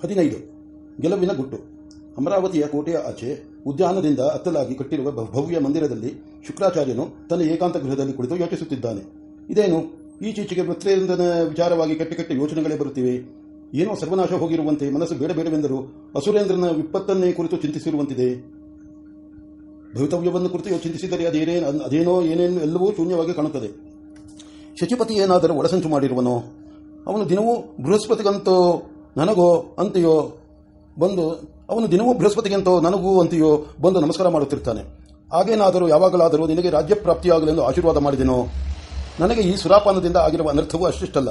ಹದಿನೈದು. ಗೆಲುವಿನ ಗುಟ್ಟು. ಅಮರಾವತಿಯ ಕೋಟೆಯ ಆಚೆ ಉದ್ಯಾನದಿಂದ ಅತ್ತಲಾಗಿ ಕಟ್ಟಿರುವ ಭವ್ಯ ಮಂದಿರದಲ್ಲಿ ಶುಕ್ರಾಚಾರ್ಯನು ತನ್ನ ಏಕಾಂತ ಗೃಹದಲ್ಲಿ ಕುಳಿತು ಯೋಚಿಸುತ್ತಿದ್ದಾನೆ. ಇದೇನು? ಈಚೀಚೆಗೆ ವೃತ್ರೇಂದ್ರನ ವಿಚಾರವಾಗಿ ಕೆಟ್ಟ ಕೆಟ್ಟ ಯೋಚನೆಗಳೇ ಬರುತ್ತಿವೆ. ಏನೋ ಸರ್ವನಾಶ ಹೋಗಿರುವಂತೆ ಮನಸ್ಸು ಬೇಡ ಬೇಡವೆಂದರೂ ಅಸುರೇಂದ್ರನ ವಿಪತ್ತನ್ನೇ ಕುರಿತು ಚಿಂತಿಸಿರುವಂತಿದೆ. ಭವಿತವ್ಯವನ್ನು ಕುರಿತು ಚಿಂತಿಸಿದರೆ ಅದೇನೇ, ಅದೇನೋ ಏನೇನು ಎಲ್ಲವೂ ಶೂನ್ಯವಾಗಿ ಕಾಣುತ್ತದೆ. ಶಚಿಪತಿ ಏನಾದರೂ ಒಳಸಂಚು ಮಾಡಿರುವನೋ? ಅವನು ದಿನವೂ ಬೃಹಸ್ಪತಿಗಂತೋ ನನಗೋ ಅಂತೆಯೋ ಬಂದು ಅವನು ದಿನವೂ ಬೃಹಸ್ಪತಿಗೆಂತೋ ನನಗೂ ಅಂತೆಯೋ ಬಂದು ನಮಸ್ಕಾರ ಮಾಡುತ್ತಿರ್ತಾನೆ. ಹಾಗೇನಾದರೂ ಯಾವಾಗಲಾದರೂ ನಿನಗೆ ರಾಜ್ಯ ಪ್ರಾಪ್ತಿಯಾಗಲೆಂದು ಆಶೀರ್ವಾದ ಮಾಡಿದೆನೋ? ನನಗೆ ಈ ಸುರಾಪಾನದಿಂದ ಆಗಿರುವ ಅನರ್ಥವೂ ಅಷ್ಟಿಷ್ಟಲ್ಲ.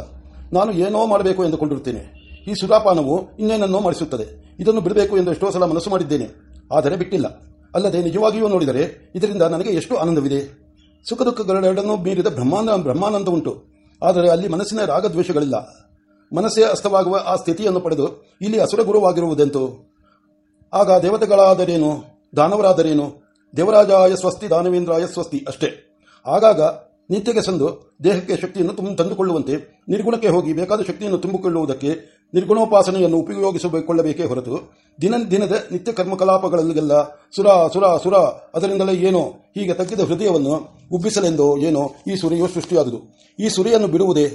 ನಾನು ಏನೋ ಮಾಡಬೇಕು ಎಂದುಕೊಂಡಿರುತ್ತೇನೆ. ಈ ಸುರಾಪಾನವು ಇನ್ನೇನನ್ನೋ ಮಾಡಿಸುತ್ತದೆ. ಇದನ್ನು ಬಿಡಬೇಕು ಎಂದು ಎಷ್ಟೋ ಸಲ ಮನಸ್ಸು ಮಾಡಿದ್ದೇನೆ. ಆದರೆ ಬಿಟ್ಟಿಲ್ಲ. ಅಲ್ಲದೆ ನಿಜವಾಗಿಯೂ ನೋಡಿದರೆ ಇದರಿಂದ ನನಗೆ ಎಷ್ಟು ಆನಂದವಿದೆ? ಸುಖ ದುಃಖಗಳೆರಡನ್ನೂ ಮೀರಿದ ಬ್ರಹ್ಮಾಂಡ ಬ್ರಹ್ಮಾನಂದ ಉಂಟು ಆದರೆ ಅಲ್ಲಿ ಮನಸ್ಸಿನ ರಾಗದ್ವೇಷಗಳಿಲ್ಲ. ಮನಸ್ಸೇ ಅಸ್ತವಾಗುವ ಆ ಸ್ಥಿತಿಯನ್ನು ಪಡೆದು ಇಲ್ಲಿ ಅಸುರ ಗುರುವಾಗಿರುವುದೆಂತು? ಆಗ ದೇವತೆಗಳಾದರೇನು? ದಾನವರಾದರೇನು? ದೇವರಾಜಾಯ ಸ್ವಸ್ತಿ, ದಾನವೇಂದ್ರಾಯ ಸ್ವಸ್ತಿ ಅಷ್ಟೇ. ಆಗಾಗ ನಿತ್ಯಕ್ಕೆ ಸಂದು ದೇಹಕ್ಕೆ ಶಕ್ತಿಯನ್ನು ತುಂಬ ತಂದುಕೊಳ್ಳುವಂತೆ ನಿರ್ಗುಣಕ್ಕೆ ಹೋಗಿ ಬೇಕಾದ ಶಕ್ತಿಯನ್ನು ತುಂಬಿಕೊಳ್ಳುವುದಕ್ಕೆ ನಿರ್ಗುಣೋಪಾಸನೆಯನ್ನು ಉಪಯೋಗಿಸಿಕೊಳ್ಳಬೇಕೇ ಹೊರತು ದಿನ ದಿನದ ನಿತ್ಯ ಕರ್ಮಕಲಾಪಗಳಲ್ಲಿಗೆಲ್ಲ ಸುರ ಸುರ ಸುರ, ಅದರಿಂದಲೇ ಏನೋ ಹೀಗೆ ತಗ್ಗಿದ ಹೃದಯವನ್ನು ಉಬ್ಬಿಸಲೆಂದೋ ಏನೋ ಈ ಸುರಿಯು ಸೃಷ್ಟಿಯಾದುದು. ಈ ಸುರಿಯನ್ನು ಬಿಡುವುದೇ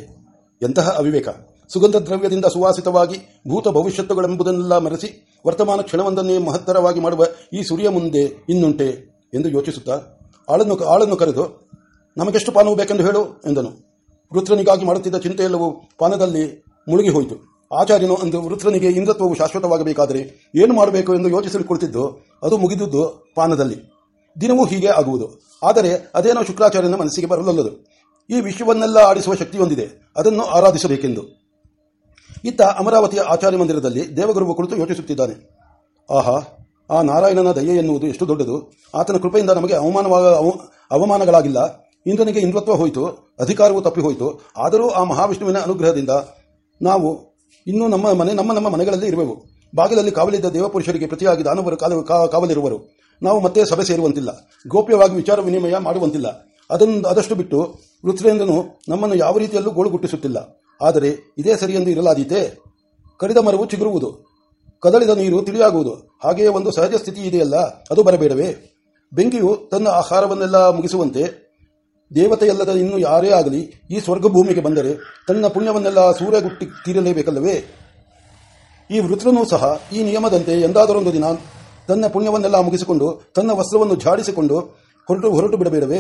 ಎಂತಹ ಅವಿವೇಕ. ಸುಗಂಧ ದ್ರವ್ಯದಿಂದ ಸುವಾಸಿತವಾಗಿ ಭೂತ ಭವಿಷ್ಯತ್ತುಗಳೆಂಬುದನ್ನೆಲ್ಲ ಮರೆಸಿ ವರ್ತಮಾನ ಕ್ಷಣವೊಂದನ್ನೇ ಮಹತ್ತರವಾಗಿ ಮಾಡುವ ಈ ಸುರಿಯ ಮುಂದೆ ಇನ್ನುಂಟೆ ಎಂದು ಯೋಚಿಸುತ್ತಾ ಆಳನ್ನು ಆಳನ್ನು ಕರೆದು, ನಮಗೆಷ್ಟು ಪಾನವು ಬೇಕೆಂದು ಹೇಳು, ಎಂದನು. ವೃತ್ರನಿಗಾಗಿ ಮಾಡುತ್ತಿದ್ದ ಚಿಂತೆಯೆಲ್ಲವೂ ಪಾನದಲ್ಲಿ ಮುಳುಗಿ ಹೋಯಿತು ಆಚಾರ್ಯನು ಅಂದು ವೃತ್ರನಿಗೆ ಇಂದ್ರತ್ವವು ಶಾಶ್ವತವಾಗಬೇಕಾದರೆ ಏನು ಮಾಡಬೇಕು ಎಂದು ಯೋಚಿಸಲು ಕುಳಿತಿದ್ದು ಅದು ಮುಗಿದುದು ಪಾನದಲ್ಲಿ. ದಿನವೂ ಹೀಗೆ ಆಗುವುದು. ಆದರೆ ಅದೇನೋ ಶುಕ್ರಾಚಾರ್ಯನ ಮನಸ್ಸಿಗೆ ಬರಲಲ್ಲದು. ಈ ವಿಶ್ವವನ್ನೆಲ್ಲ ಆಡಿಸುವ ಶಕ್ತಿಯೊಂದಿದೆ. ಅದನ್ನು ಆರಾಧಿಸಬೇಕೆಂದು. ಇತ್ತ ಅಮರಾವತಿಯ ಆಚಾರ್ಯ ಮಂದಿರದಲ್ಲಿ ದೇವಗುರುವ ಕುಳಿತು ಯೋಚಿಸುತ್ತಿದ್ದಾನೆ. ಆಹಾ, ಆ ನಾರಾಯಣನ ದಯೆ ಎನ್ನುವುದು ಎಷ್ಟು ದೊಡ್ಡದು. ಆತನ ಕೃಪೆಯಿಂದ ನಮಗೆ ಅವಮಾನವಾಗ, ಅವ- ಅವಮಾನಗಳಾಗಿಲ್ಲ. ಇಂದ್ರನಿಗೆ ಇಂದ್ರತ್ವ ಹೋಯಿತು, ಅಧಿಕಾರವೂ ತಪ್ಪಿ ಹೋಯಿತು. ಆದರೂ ಆ ಮಹಾವಿಷ್ಣುವಿನ ಅನುಗ್ರಹದಿಂದ ನಾವು ಇನ್ನೂ ನಮ್ಮ ಮನೆ, ನಮ್ಮ ನಮ್ಮ ಮನೆಗಳಲ್ಲಿ ಇರುವೆವು. ಬಾಗಿಲಲ್ಲಿ ಕಾವಲಿದ್ದ ದೇವಪುರುಷರಿಗೆ ಪ್ರತಿಯಾಗಿ ದಾನವರು ಕಾವಲಿರುವರು. ನಾವು ಮತ್ತೆ ಸಭೆ ಸೇರುವಂತಿಲ್ಲ. ಗೋಪ್ಯವಾಗಿ ವಿಚಾರ ವಿನಿಮಯ ಮಾಡುವಂತಿಲ್ಲ. ಅದನ್ನು, ಅದಷ್ಟು ಬಿಟ್ಟು ಋತ್ರೇಂದ್ರನು ನಮ್ಮನ್ನು ಯಾವ ರೀತಿಯಲ್ಲೂ ಗೋಳುಗುಟ್ಟಿಸುತ್ತಿಲ್ಲ. ಆದರೆ ಇದೇ ಸರಿಯೆಂದು ಇರಲಾದೀತೆ. ಕಡಿದ ಮರವು ಚಿಗುರುವುದು. ಕದಳಿದ ನೀರು ತಿಳಿಯಾಗುವುದು. ಹಾಗೆಯೇ ಒಂದು ಸಹಜ ಸ್ಥಿತಿ ಇದೆಯಲ್ಲ, ಅದು ಬರಬೇಡವೇ. ಬೆಂಕಿಯು ತನ್ನ ಆಹಾರವನ್ನೆಲ್ಲ ಮುಗಿಸುವಂತೆ, ದೇವತೆಯಲ್ಲದ ಇನ್ನು ಯಾರೇ ಆಗಲಿ, ಈ ಸ್ವರ್ಗ ಭೂಮಿಗೆ ಬಂದರೆ ತನ್ನ ಪುಣ್ಯವನ್ನೆಲ್ಲ ಸೂರ್ಯಗುಟ್ಟಿ ತೀರಲೇಬೇಕಲ್ಲವೇ? ಈ ವೃತ್ರನೂ ಸಹ ಈ ನಿಯಮದಂತೆ ಎಂದಾದರೊಂದು ದಿನ ತನ್ನ ಪುಣ್ಯವನ್ನೆಲ್ಲ ಮುಗಿಸಿಕೊಂಡು ತನ್ನ ವಸ್ತ್ರವನ್ನು ಝಾಡಿಸಿಕೊಂಡು ಹೊರಟು ಹೊರಟು ಬಿಡಬೇಡವೇ?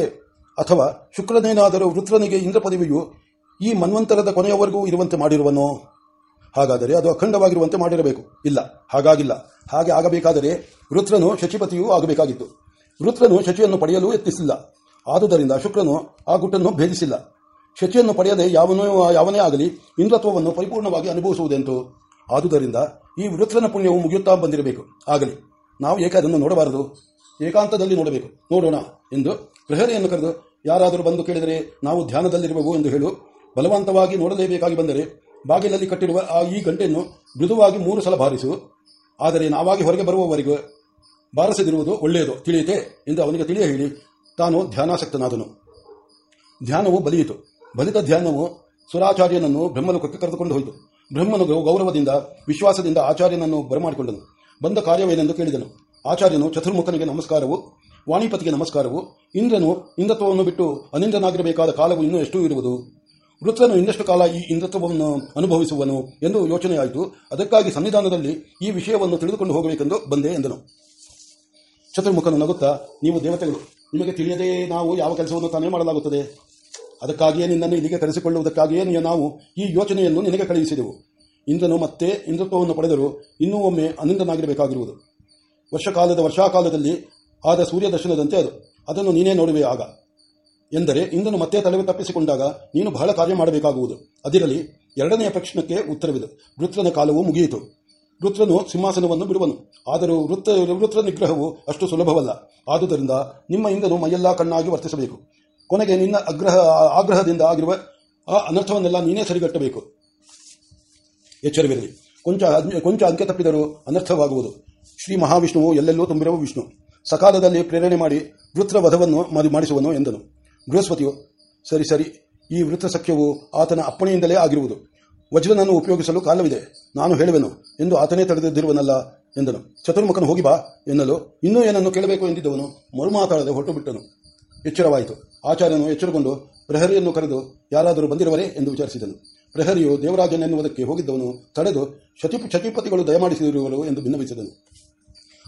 ಅಥವಾ ಶುಕ್ರನೇನಾದರೂ ವೃತ್ರನಿಗೆ ಇಂದ್ರ ಪದವಿಯು ಈ ಮನ್ವಂತರದ ಕೊನೆಯವರೆಗೂ ಇರುವಂತೆ ಮಾಡಿರುವನೋ? ಹಾಗಾದರೆ ಅದು ಅಖಂಡವಾಗಿರುವಂತೆ ಮಾಡಿರಬೇಕು. ಇಲ್ಲ, ಹಾಗಾಗಿಲ್ಲ. ಹಾಗೆ ಆಗಬೇಕಾದರೆ ವೃತ್ರನು ಶಚಿಪತಿಯೂ ಆಗಬೇಕಾಗಿತ್ತು. ವೃತ್ರನು ಶಚಿಯನ್ನು ಪಡೆಯಲು ಯತ್ನಿಸಿಲ್ಲ. ಆದುದರಿಂದ ಶುಕ್ರನು ಆ ಗುಟ್ಟನ್ನು ಭೇದಿಸಿಲ್ಲ. ಶಚಿಯನ್ನು ಪಡೆಯದೆ ಯಾವನೂ, ಯಾವನೇ ಆಗಲಿ ಇಂದ್ರತ್ವವನ್ನು ಪರಿಪೂರ್ಣವಾಗಿ ಅನುಭವಿಸುವುದೆಂತು? ಆದುದರಿಂದ ಈ ವೃತ್ರನ ಪುಣ್ಯವು ಮುಗಿಯುತ್ತಾ ಬಂದಿರಬೇಕು. ಆಗಲಿ, ನಾವು ಏಕೆ ಅದನ್ನು ನೋಡಬಾರದು? ಏಕಾಂತದಲ್ಲಿ ನೋಡಬೇಕು. ನೋಡೋಣ ಎಂದು ಪ್ರಹರಿಯನ್ನು ಕರೆದು, ಯಾರಾದರೂ ಬಂದು ಕೇಳಿದರೆ ನಾವು ಧ್ಯಾನದಲ್ಲಿರಬೇಕು ಎಂದು ಹೇಳು. ಬಲವಂತವಾಗಿ ನೋಡಲೇಬೇಕಾಗಿ ಬಂದರೆ ಬಾಗಿಲಲ್ಲಿ ಕಟ್ಟಿರುವ ಆ ಈ ಗಂಟೆಯನ್ನು ಮೃದುವಾಗಿ ಮೂರು ಸಲ ಬಾರಿಸು. ಆದರೆ ನಾವಾಗಿ ಹೊರಗೆ ಬರುವವರೆಗೂ ಬಾರಿಸದಿರುವುದು ಒಳ್ಳೆಯದು. ತಿಳಿಯಿತೆ? ಎಂದು ಅವನಿಗೆ ತಿಳಿಯ ಹೇಳಿ ತಾನು ಧ್ಯಾನಾಸಕ್ತನಾದನು. ಧ್ಯಾನವು ಬಲಿಯಿತು. ಬಲಿತ ಧ್ಯಾನವು ಸುರಾಚಾರ್ಯನನ್ನು ಬ್ರಹ್ಮನು ಕೊಕ್ಕೆ ಕರೆದುಕೊಂಡು ಹೋಯಿತು. ಬ್ರಹ್ಮನು ಗೌರವದಿಂದ, ವಿಶ್ವಾಸದಿಂದ ಆಚಾರ್ಯನನ್ನು ಬರಮಾಡಿಕೊಂಡನು. ಬಂದ ಕಾರ್ಯವೇನೆಂದು ಕೇಳಿದನು. ಆಚಾರ್ಯನು ಚತುರ್ಮುಖನಿಗೆ ನಮಸ್ಕಾರವು, ವಾಣಿಪತಿಗೆ ನಮಸ್ಕಾರವು, ಇಂದ್ರನು ಇಂದತ್ವವನ್ನು ಬಿಟ್ಟು ಅನಿಂದ್ರನಾಗಿರಬೇಕಾದ ಕಾಲವು ಇನ್ನೂ ಎಷ್ಟು ಇರುವುದು? ವೃತ್ರನು ಇನ್ನಷ್ಟು ಕಾಲ ಈ ಇಂದ್ರತ್ವವನ್ನು ಅನುಭವಿಸುವನು ಎಂದು ಯೋಚನೆಯಾಯಿತು. ಅದಕ್ಕಾಗಿ ಸನ್ನಿಧಾನದಲ್ಲಿ ಈ ವಿಷಯವನ್ನು ತಿಳಿದುಕೊಂಡು ಹೋಗಬೇಕೆಂದು ಬಂದೆ ಎಂದನು. ಚತುರ್ಮುಖನು ನಗುತ್ತಾ, ನೀವು ದೇವತೆಗಳು, ನಿಮಗೆ ತಿಳಿಯದೇ ನಾವು ಯಾವ ಕೆಲಸವನ್ನು ತಾನೇ ಮಾಡಲಾಗುತ್ತದೆ? ಅದಕ್ಕಾಗಿಯೇ ನಿನ್ನನ್ನು ಇಲ್ಲಿಗೆ ಕರೆಸಿಕೊಳ್ಳುವುದಕ್ಕಾಗಿಯೇ ನಾವು ಈ ಯೋಚನೆಯನ್ನು ನಿನಗೆ ಕಳುಹಿಸಿದೆವು. ಇಂದ್ರನು ಮತ್ತೆ ಇಂದ್ರತ್ವವನ್ನು ಪಡೆದರೂ ಇನ್ನೂ ಒಮ್ಮೆ ಅನಿಂದನಾಗಿರಬೇಕಾಗಿರುವುದು ವರ್ಷಕಾಲದ ವರ್ಷಾಕಾಲದಲ್ಲಿ ಆದ ಸೂರ್ಯ ದರ್ಶನದಂತೆ ಅದು. ಅದನ್ನು ನೀನೇ ನೋಡುವೆ ಆಗ. ಎಂದರೆ ಇಂದನು ಮತ್ತೆ ತಲೆವೆ ತಪ್ಪಿಸಿಕೊಂಡಾಗ ನೀನು ಬಹಳ ಕಾರ್ಯ ಮಾಡಬೇಕಾಗುವುದು. ಅದಿರಲಿ, ಎರಡನೆಯ ಪ್ರಶ್ನಕ್ಕೆ ಉತ್ತರವಿದೆ. ವೃತ್ರನ ಕಾಲವು ಮುಗಿಯಿತು. ವೃತ್ರನು ಸಿಂಹಾಸನವನ್ನು ಬಿಡುವನು. ಆದರೂ ವೃತ್ತ, ವೃತ್ರ ನಿಗ್ರಹವು ಅಷ್ಟು ಸುಲಭವಲ್ಲ. ಆದುದರಿಂದ ನಿಮ್ಮ ಇಂದನು ಮೈಯೆಲ್ಲಾ ಕಣ್ಣಾಗಿ ವರ್ತಿಸಬೇಕು. ಕೊನೆಗೆ ನಿನ್ನ ಅಗ್ರಹ, ಆಗ್ರಹದಿಂದ ಆಗಿರುವ ಆ ಅನರ್ಥವನ್ನೆಲ್ಲ ನೀನೇ ಸರಿಗಟ್ಟಬೇಕು. ಎಚ್ಚರವಿರಲಿ. ಕೊಂಚ ಕೊಂಚ ಅಂಕೆ ತಪ್ಪಿದರೂ ಅನರ್ಥವಾಗುವುದು. ಶ್ರೀ ಮಹಾವಿಷ್ಣುವು ಎಲ್ಲೆಲ್ಲೂ ತುಂಬಿರುವ ವಿಷ್ಣು. ಸಕಾಲದಲ್ಲಿ ಪ್ರೇರಣೆ ಮಾಡಿ ವೃತ್ರ ವಧವನ್ನು ಮಾಡಿ- ಮಾಡಿಸುವನು ಎಂದನು. ಬೃಹಸ್ಪತಿಯು, ಸರಿ ಸರಿ, ಈ ವೃತ್ತ ಸಖ್ಯವು ಆತನ ಅಪ್ಪಣೆಯಿಂದಲೇ ಆಗಿರುವುದು. ವಜ್ರನನ್ನು ಉಪಯೋಗಿಸಲು ಕಾಲವಿದೆ. ನಾನು ಹೇಳುವೆನು, ಎಂದು ಆತನೇ ತಡೆದಿದ್ದಿರುವನಲ್ಲ ಎಂದನು. ಚತುರ್ಮುಖನು ಹೋಗಿ ಬಾ ಎನ್ನಲು ಇನ್ನೂ ಏನನ್ನು ಕೇಳಬೇಕು ಎಂದಿದ್ದವನು ಮರುಮಾತಾಡದೆ ಹೊರಟು ಬಿಟ್ಟನು ಎಚ್ಚರವಾಯಿತು. ಆಚಾರ್ಯನು ಎಚ್ಚರಗೊಂಡು ಪ್ರಹರಿಯನ್ನು ಕರೆದು, ಯಾರಾದರೂ ಬಂದಿರುವರೇ? ಎಂದು ವಿಚಾರಿಸಿದನು. ಪ್ರಹರಿಯು ದೇವರಾಜನೆನ್ನುವುದಕ್ಕೆ ಹೋಗಿದ್ದವನು ತಡೆದು ಶತಿಪ ಶತಿಪತಿಗಳು ದಯಮಾಡಿಸಿರುವರು ಎಂದು ಭಿನ್ನವಿಸಿದನು.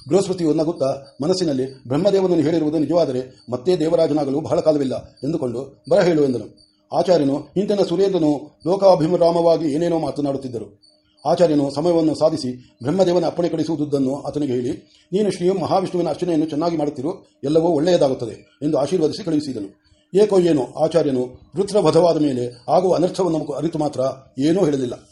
ಬೃಹಸ್ಪತಿಯು ನಗುತ್ತಾ ಮನಸ್ಸಿನಲ್ಲಿ ಬ್ರಹ್ಮದೇವನನ್ನು ಹೇಳಿರುವುದು ನಿಜವಾದರೆ ಮತ್ತೆ ದೇವರಾಜನಾಗಲು ಬಹಳ ಕಾಲವಿಲ್ಲ ಎಂದುಕೊಂಡು ಬರ ಹೇಳು ಎಂದನು. ಆಚಾರ್ಯನು ಇಂತನ ಸುರೇಂದ್ರನು ಲೋಕಾಭಿರಾಮವಾಗಿ ಏನೇನೋ ಮಾತನಾಡುತ್ತಿದ್ದರು. ಆಚಾರ್ಯನು ಸಮಯವನ್ನು ಸಾಧಿಸಿ ಬ್ರಹ್ಮದೇವನ ಅಪ್ಪಣೆ ಕಳಿಸುವುದನ್ನು ಆತನಿಗೆ ಹೇಳಿ, ನೀನು ಶ್ರೀ ಮಹಾವಿಷ್ಣುವಿನ ಅರ್ಚನೆಯನ್ನು ಚೆನ್ನಾಗಿ ಮಾಡುತ್ತಿರು, ಎಲ್ಲವೂ ಒಳ್ಳೆಯದಾಗುತ್ತದೆ ಎಂದು ಆಶೀರ್ವದಿಸಿ ಕಳುಹಿಸಿದನು. ಏಕೋ ಏನೋ, ಆಚಾರ್ಯನು ವೃತ್ರವಧವಾದ ಮೇಲೆ ಆಗುವ ಅನರ್ಥವನ್ನು ಅರಿತು ಮಾತ್ರ ಏನೂ ಹೇಳಲಿಲ್ಲ.